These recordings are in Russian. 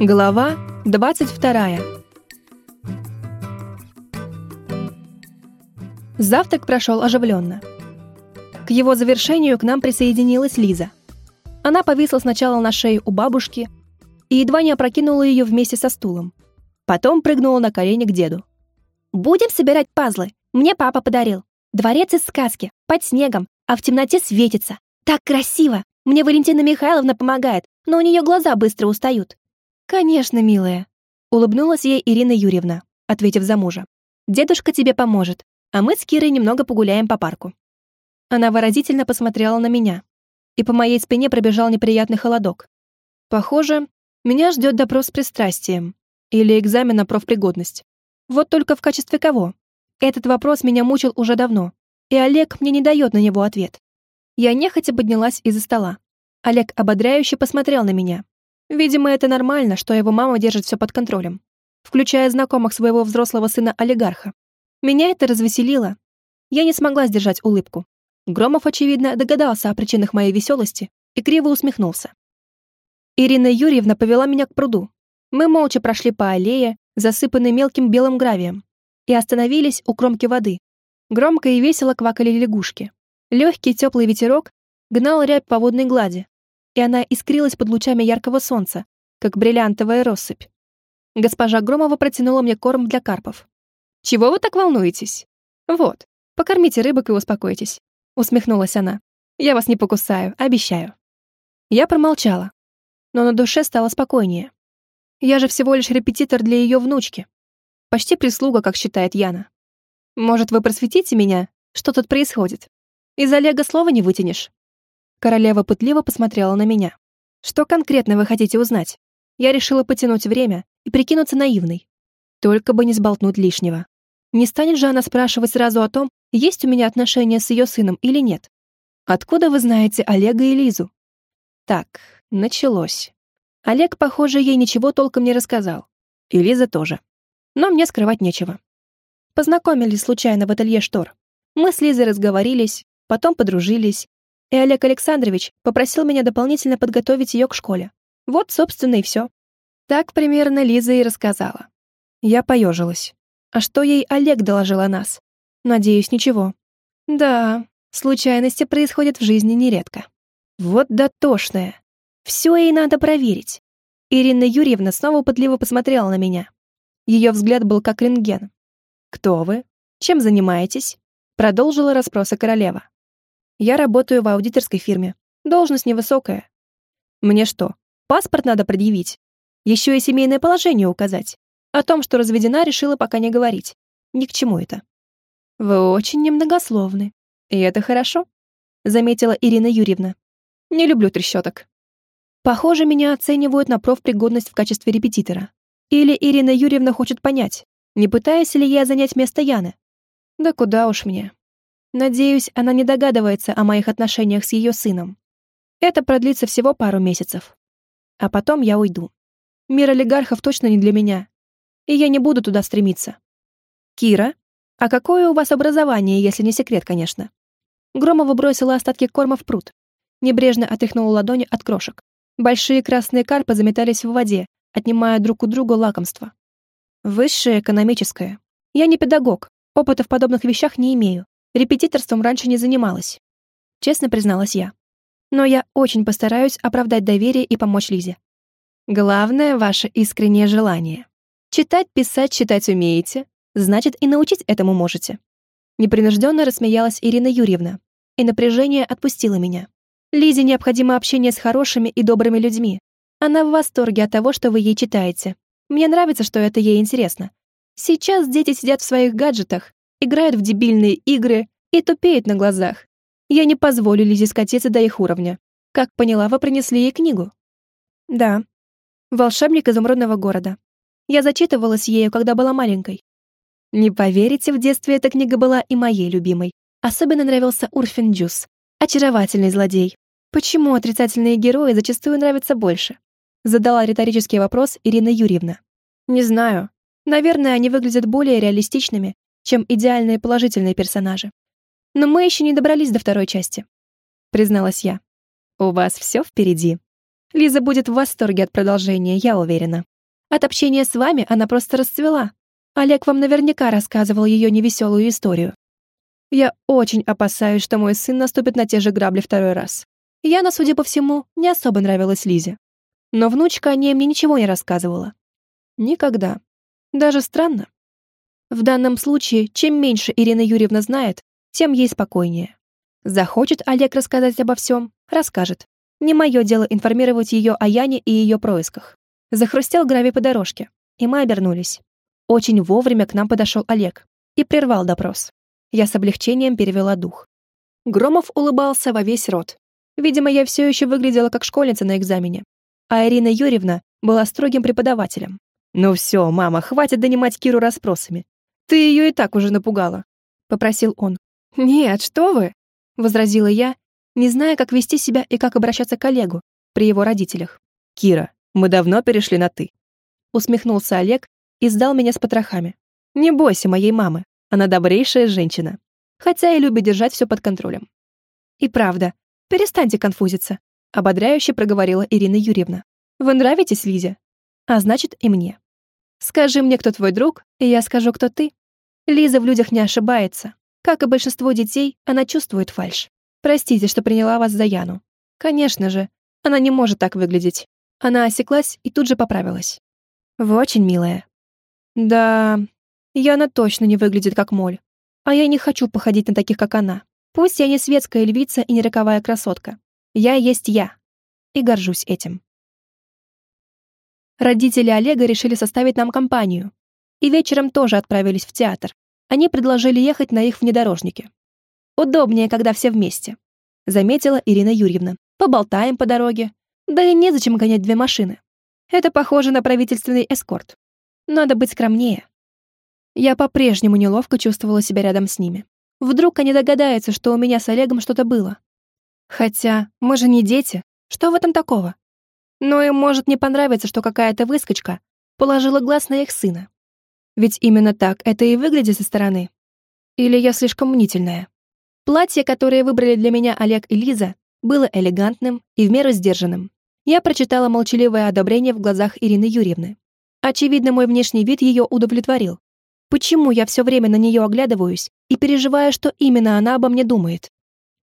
Глава 22. Завтрак прошел оживленно. К его завершению к нам присоединилась Лиза. Она повисла сначала на шее у бабушки и едва не опрокинула ее вместе со стулом. Потом прыгнула на колени к деду. «Будем собирать пазлы. Мне папа подарил. Дворец из сказки, под снегом, а в темноте светится. Так красиво. Мне Валентина Михайловна помогает, но у нее глаза быстро устают. «Конечно, милая», — улыбнулась ей Ирина Юрьевна, ответив за мужа. «Дедушка тебе поможет, а мы с Кирой немного погуляем по парку». Она выразительно посмотрела на меня, и по моей спине пробежал неприятный холодок. Похоже, меня ждет допрос с пристрастием или экзамен на профпригодность. Вот только в качестве кого? Этот вопрос меня мучил уже давно, и Олег мне не дает на него ответ. Я нехотя поднялась из-за стола. Олег ободряюще посмотрел на меня, Видимо, это нормально, что его мама держит все под контролем, включая знакомых своего взрослого сына-олигарха. Меня это развеселило. Я не смогла сдержать улыбку. Громов, очевидно, догадался о причинах моей веселости и криво усмехнулся. Ирина Юрьевна повела меня к пруду. Мы молча прошли по аллее, засыпанной мелким белым гравием, и остановились у кромки воды. Громко и весело квакали лягушки. Легкий теплый ветерок гнал рябь по водной глади, и она искрилась под лучами яркого солнца, как бриллиантовая россыпь. Госпожа Громова протянула мне корм для карпов. «Чего вы так волнуетесь?» «Вот, покормите рыбок и успокойтесь», — усмехнулась она. «Я вас не покусаю, обещаю». Я промолчала, но на душе стало спокойнее. Я же всего лишь репетитор для ее внучки. Почти прислуга, как считает Яна. Может, вы просветите меня, что тут происходит? Из Олега слова не вытянешь. Королева пытливо посмотрела на меня. «Что конкретно вы хотите узнать?» Я решила потянуть время и прикинуться наивной. Только бы не сболтнуть лишнего. Не станет же она спрашивать сразу о том, есть у меня отношения с ее сыном или нет. Откуда вы знаете Олега и Лизу? Так, началось. Олег, похоже, ей ничего толком не рассказал. И Лиза тоже. Но мне скрывать нечего. Познакомились случайно в ателье штор. Мы с Лизой разговорились, потом подружились, и Олег Александрович попросил меня дополнительно подготовить ее к школе. Вот, собственно, и все. Так примерно Лиза и рассказала. Я поежилась. А что ей Олег доложил о нас? Надеюсь, ничего. Да, случайности происходят в жизни нередко. Вот дотошная. Все ей надо проверить. Ирина Юрьевна снова пытливо посмотрела на меня. Ее взгляд был как рентген. «Кто вы? Чем занимаетесь?» Продолжила расспросы королева. Я работаю в аудиторской фирме. Должность невысокая. Мне что, паспорт надо предъявить? Еще и семейное положение указать. О том, что разведена, решила пока не говорить. Ни к чему это. Вы очень немногословны. И это хорошо, заметила Ирина Юрьевна. Не люблю трещоток. Похоже, меня оценивают на профпригодность в качестве репетитора. Или Ирина Юрьевна хочет понять, не пытаюсь ли я занять место Яны. Да куда уж мне. Надеюсь, она не догадывается о моих отношениях с ее сыном. Это продлится всего пару месяцев. А потом я уйду. Мир олигархов точно не для меня. И я не буду туда стремиться. Кира, а какое у вас образование, если не секрет, конечно? Громова бросила остатки корма в пруд. Небрежно отряхнула ладони от крошек. Большие красные карпы заметались в воде, отнимая друг у друга лакомство. Высшее экономическое. Я не педагог, опыта в подобных вещах не имею. Репетиторством раньше не занималась. Честно призналась я. Но я очень постараюсь оправдать доверие и помочь Лизе. Главное — ваше искреннее желание. Читать, писать, читать умеете, значит, и научить этому можете. Непринужденно рассмеялась Ирина Юрьевна, и напряжение отпустило меня. Лизе необходимо общение с хорошими и добрыми людьми. Она в восторге от того, что вы ей читаете. Мне нравится, что это ей интересно. Сейчас дети сидят в своих гаджетах, играют в дебильные игры и тупеют на глазах. Я не позволю Лизе скатиться до их уровня. Как поняла, вы принесли ей книгу? Да. «Волшебник изумрудного города». Я зачитывалась ею, когда была маленькой. Не поверите, в детстве эта книга была и моей любимой. Особенно нравился Урфин Джус. Очаровательный злодей. Почему отрицательные герои зачастую нравятся больше? Задала риторический вопрос Ирина Юрьевна. Не знаю. Наверное, они выглядят более реалистичными чем идеальные положительные персонажи. Но мы еще не добрались до второй части, призналась я. У вас все впереди. Лиза будет в восторге от продолжения, я уверена. От общения с вами она просто расцвела. Олег вам наверняка рассказывал ее невеселую историю. Я очень опасаюсь, что мой сын наступит на те же грабли второй раз. Яна, судя по всему, не особо нравилась Лизе. Но внучка о ней мне ничего не рассказывала. Никогда. Даже странно. В данном случае, чем меньше Ирина Юрьевна знает, тем ей спокойнее. Захочет Олег рассказать обо всем, расскажет. Не мое дело информировать ее о Яне и ее происках. Захрустел гравий по дорожке, и мы обернулись. Очень вовремя к нам подошел Олег и прервал допрос. Я с облегчением перевела дух. Громов улыбался во весь рот. Видимо, я все еще выглядела как школьница на экзамене. А Ирина Юрьевна была строгим преподавателем. «Ну все, мама, хватит донимать Киру расспросами. Ты ее и так уже напугала», — попросил он. «Нет, что вы!» — возразила я, не зная, как вести себя и как обращаться к коллегу при его родителях. «Кира, мы давно перешли на «ты». Усмехнулся Олег и сдал меня с потрохами. «Не бойся моей мамы, она добрейшая женщина, хотя и любит держать все под контролем». «И правда, перестаньте конфузиться», — ободряюще проговорила Ирина Юрьевна. «Вы нравитесь Лизе? А значит, и мне. Скажи мне, кто твой друг, и я скажу, кто ты. Лиза в людях не ошибается. Как и большинство детей, она чувствует фальшь. Простите, что приняла вас за Яну. Конечно же, она не может так выглядеть. Она осеклась и тут же поправилась. Вы очень милая. Да, Яна точно не выглядит как моль. А я не хочу походить на таких, как она. Пусть я не светская львица и не роковая красотка. Я есть я. И горжусь этим. Родители Олега решили составить нам компанию. И вечером тоже отправились в театр. Они предложили ехать на их внедорожнике. Удобнее, когда все вместе», — заметила Ирина Юрьевна. «Поболтаем по дороге. Да и незачем гонять две машины. Это похоже на правительственный эскорт. Надо быть скромнее». Я по-прежнему неловко чувствовала себя рядом с ними. Вдруг они догадаются, что у меня с Олегом что-то было. Хотя мы же не дети. Что в этом такого? Но им может не понравиться, что какая-то выскочка положила глаз на их сына. Ведь именно так это и выглядит со стороны. Или я слишком мнительная? Платье, которое выбрали для меня Олег и Лиза, было элегантным и в меру сдержанным. Я прочитала молчаливое одобрение в глазах Ирины Юрьевны. Очевидно, мой внешний вид ее удовлетворил. Почему я все время на нее оглядываюсь и переживаю, что именно она обо мне думает?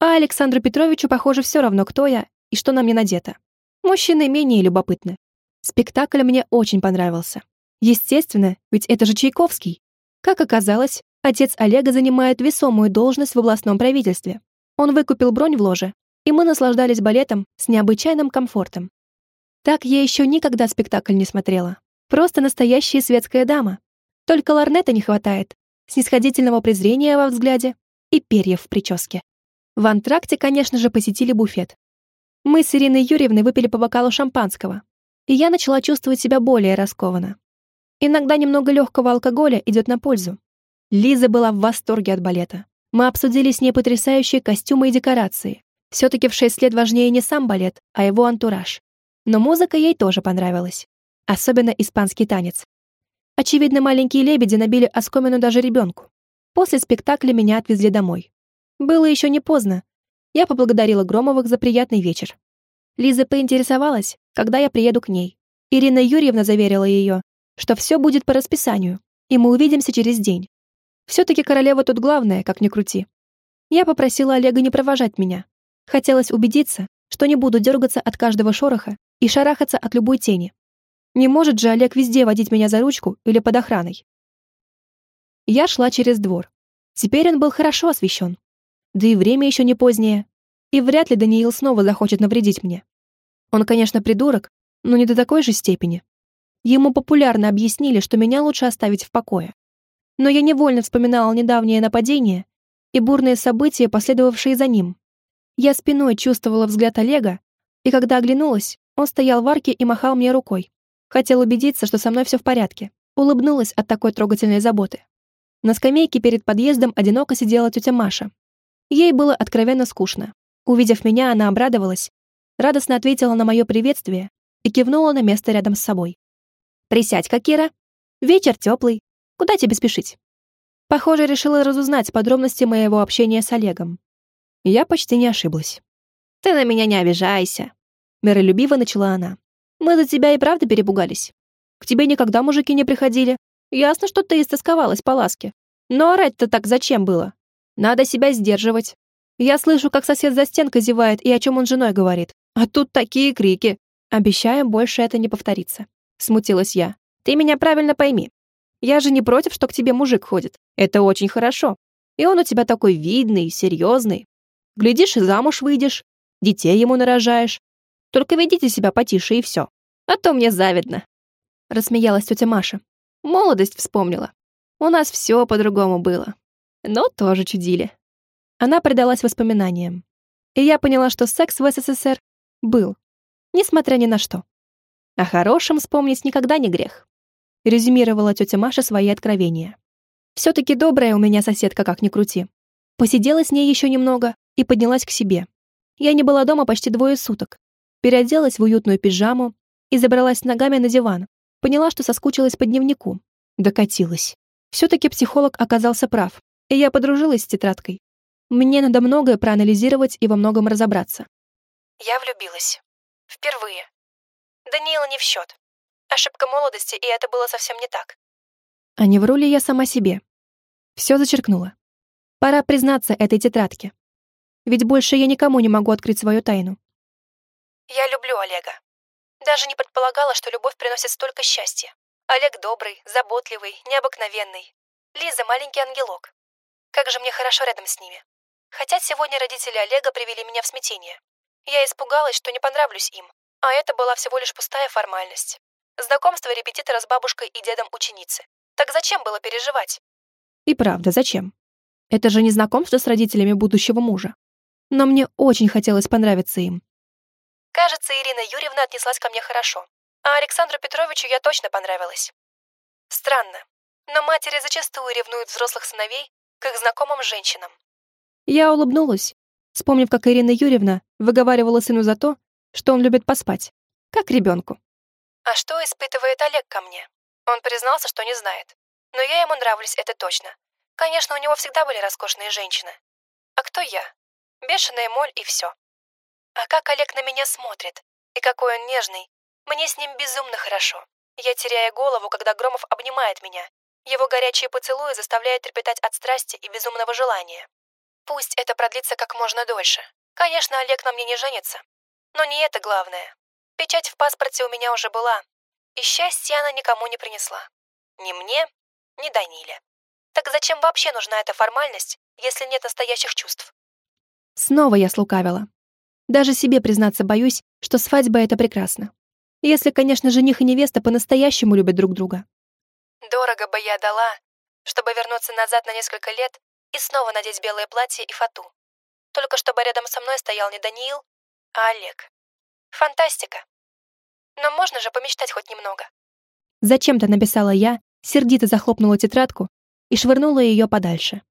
А Александру Петровичу, похоже, все равно, кто я и что на мне надето. Мужчины менее любопытны. Спектакль мне очень понравился. Естественно, ведь это же Чайковский. Как оказалось, Отец Олега занимает весомую должность в областном правительстве. Он выкупил бронь в ложе, и мы наслаждались балетом с необычайным комфортом. Так я еще никогда спектакль не смотрела. Просто настоящая светская дама. Только ларнета не хватает, снисходительного презрения во взгляде и перьев в прическе. В антракте, конечно же, посетили буфет. Мы с Ириной Юрьевной выпили по бокалу шампанского, и я начала чувствовать себя более раскованно. Иногда немного легкого алкоголя идет на пользу. Лиза была в восторге от балета. Мы обсудили с ней потрясающие костюмы и декорации. Все-таки в шесть лет важнее не сам балет, а его антураж. Но музыка ей тоже понравилась. Особенно испанский танец. Очевидно, маленькие лебеди набили оскомину даже ребенку. После спектакля меня отвезли домой. Было еще не поздно. Я поблагодарила Громовых за приятный вечер. Лиза поинтересовалась, когда я приеду к ней. Ирина Юрьевна заверила ее, что все будет по расписанию, и мы увидимся через день. Все-таки королева тут главная, как ни крути. Я попросила Олега не провожать меня. Хотелось убедиться, что не буду дергаться от каждого шороха и шарахаться от любой тени. Не может же Олег везде водить меня за ручку или под охраной. Я шла через двор. Теперь он был хорошо освещен. Да и время еще не позднее. И вряд ли Даниил снова захочет навредить мне. Он, конечно, придурок, но не до такой же степени. Ему популярно объяснили, что меня лучше оставить в покое но я невольно вспоминала недавнее нападение и бурные события, последовавшие за ним. Я спиной чувствовала взгляд Олега, и когда оглянулась, он стоял в арке и махал мне рукой. Хотел убедиться, что со мной все в порядке. Улыбнулась от такой трогательной заботы. На скамейке перед подъездом одиноко сидела тетя Маша. Ей было откровенно скучно. Увидев меня, она обрадовалась, радостно ответила на мое приветствие и кивнула на место рядом с собой. «Присядь-ка. Вечер теплый, Куда тебе спешить?» Похоже, решила разузнать подробности моего общения с Олегом. Я почти не ошиблась. «Ты на меня не обижайся. Миролюбиво начала она. «Мы за тебя и правда перепугались. К тебе никогда мужики не приходили. Ясно, что ты истосковалась по ласке. Но орать-то так зачем было? Надо себя сдерживать. Я слышу, как сосед за стенкой зевает и о чем он женой говорит. А тут такие крики. Обещаю, больше это не повторится. Смутилась я. Ты меня правильно пойми. Я же не против, что к тебе мужик ходит. Это очень хорошо. И он у тебя такой видный, серьезный. Глядишь, и замуж выйдешь, детей ему нарожаешь. Только ведите себя потише и все. А то мне завидно. Рассмеялась тетя Маша. Молодость вспомнила. У нас все по-другому было. Но тоже чудили. Она предалась воспоминаниям. И я поняла, что секс в СССР был, несмотря ни на что. О хорошем вспомнить никогда не грех. Резюмировала тетя Маша свои откровения. Все-таки добрая у меня соседка, как ни крути. Посидела с ней еще немного и поднялась к себе. Я не была дома почти двое суток. Переоделась в уютную пижаму и забралась ногами на диван. Поняла, что соскучилась по дневнику. Докатилась. Все-таки психолог оказался прав, и я подружилась с тетрадкой. Мне надо многое проанализировать и во многом разобраться. Я влюбилась. Впервые. Даниила не в счет. Ошибка молодости, и это было совсем не так. А не вру ли я сама себе? Все зачеркнула. Пора признаться этой тетрадке. Ведь больше я никому не могу открыть свою тайну. Я люблю Олега. Даже не предполагала, что любовь приносит столько счастья. Олег добрый, заботливый, необыкновенный. Лиза — маленький ангелок. Как же мне хорошо рядом с ними. Хотя сегодня родители Олега привели меня в смятение. Я испугалась, что не понравлюсь им, а это была всего лишь пустая формальность. Знакомство репетитора с бабушкой и дедом ученицы. Так зачем было переживать? И правда, зачем? Это же не знакомство с родителями будущего мужа. Но мне очень хотелось понравиться им. Кажется, Ирина Юрьевна отнеслась ко мне хорошо. А Александру Петровичу я точно понравилась. Странно, но матери зачастую ревнуют взрослых сыновей к их знакомым женщинам. Я улыбнулась, вспомнив, как Ирина Юрьевна выговаривала сыну за то, что он любит поспать, как ребенку. А что испытывает Олег ко мне? Он признался, что не знает. Но я ему нравлюсь, это точно. Конечно, у него всегда были роскошные женщины. А кто я? Бешеная моль и все. А как Олег на меня смотрит? И какой он нежный. Мне с ним безумно хорошо. Я теряю голову, когда Громов обнимает меня. Его горячие поцелуи заставляют трепетать от страсти и безумного желания. Пусть это продлится как можно дольше. Конечно, Олег на мне не женится. Но не это главное. Печать в паспорте у меня уже была. И счастья она никому не принесла. Ни мне, ни Даниле. Так зачем вообще нужна эта формальность, если нет настоящих чувств? Снова я слукавила. Даже себе признаться боюсь, что свадьба — это прекрасно. Если, конечно, жених и невеста по-настоящему любят друг друга. Дорого бы я дала, чтобы вернуться назад на несколько лет и снова надеть белое платье и фату. Только чтобы рядом со мной стоял не Даниил, а Олег. Фантастика. Но можно же помечтать хоть немного. Зачем-то написала я, сердито захлопнула тетрадку и швырнула ее подальше.